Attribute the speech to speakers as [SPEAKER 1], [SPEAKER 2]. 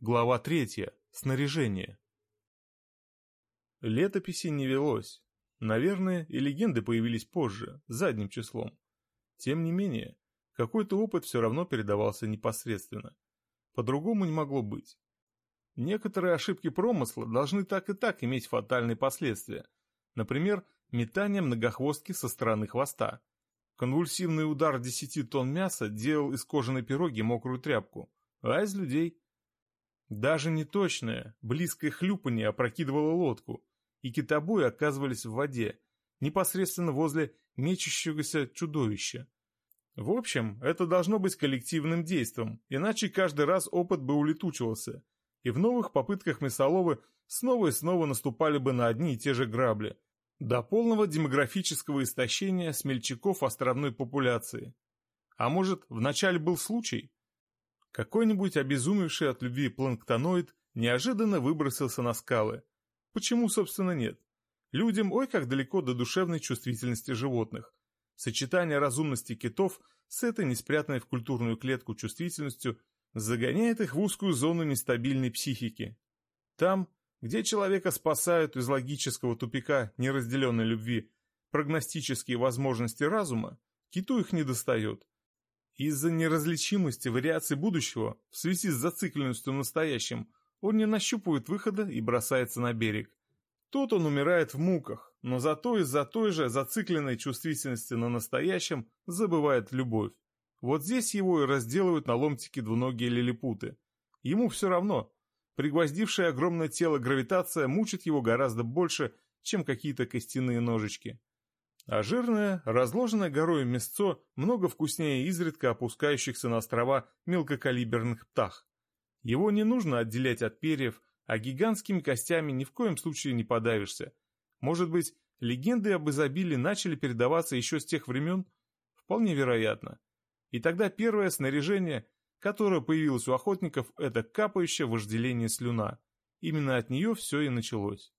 [SPEAKER 1] Глава третья. Снаряжение. Летописи не велось. Наверное, и легенды появились позже, задним числом. Тем не менее, какой-то опыт все равно передавался непосредственно. По-другому не могло быть. Некоторые ошибки промысла должны так и так иметь фатальные последствия. Например, метание многохвостки со стороны хвоста. Конвульсивный удар 10 тонн мяса делал из кожаной пироги мокрую тряпку, а из людей даже неточное, близкое хлюпанье опрокидывало лодку, и китобои оказывались в воде, непосредственно возле мечущегося чудовища. В общем, это должно быть коллективным действом, иначе каждый раз опыт бы улетучивался, и в новых попытках мясоловы снова и снова наступали бы на одни и те же грабли, до полного демографического истощения смельчаков островной популяции. А может, вначале был случай, какой-нибудь обезумевший от любви планктоноид неожиданно выбросился на скалы. Почему, собственно, нет? Людям ой как далеко до душевной чувствительности животных. Сочетание разумности китов с этой неспрятанной в культурную клетку чувствительностью загоняет их в узкую зону нестабильной психики. Там, где человека спасают из логического тупика неразделенной любви прогностические возможности разума, киту их не достает. Из-за неразличимости вариаций будущего, в связи с зацикленностью настоящим, он не нащупывает выхода и бросается на берег. Тут он умирает в муках, но зато из-за той же зацикленной чувствительности на настоящем забывает любовь. Вот здесь его и разделывают на ломтики двуногие лилипуты. Ему все равно. Пригвоздившее огромное тело гравитация мучит его гораздо больше, чем какие-то костяные ножички. А жирное, разложенное горой мясцо много вкуснее изредка опускающихся на острова мелкокалиберных птах. Его не нужно отделять от перьев, а гигантскими костями ни в коем случае не подавишься. Может быть, легенды об изобилии начали передаваться еще с тех времен? Вполне вероятно. И тогда первое снаряжение, которое появилось у охотников, это капающее вожделение слюна. Именно от нее все и началось.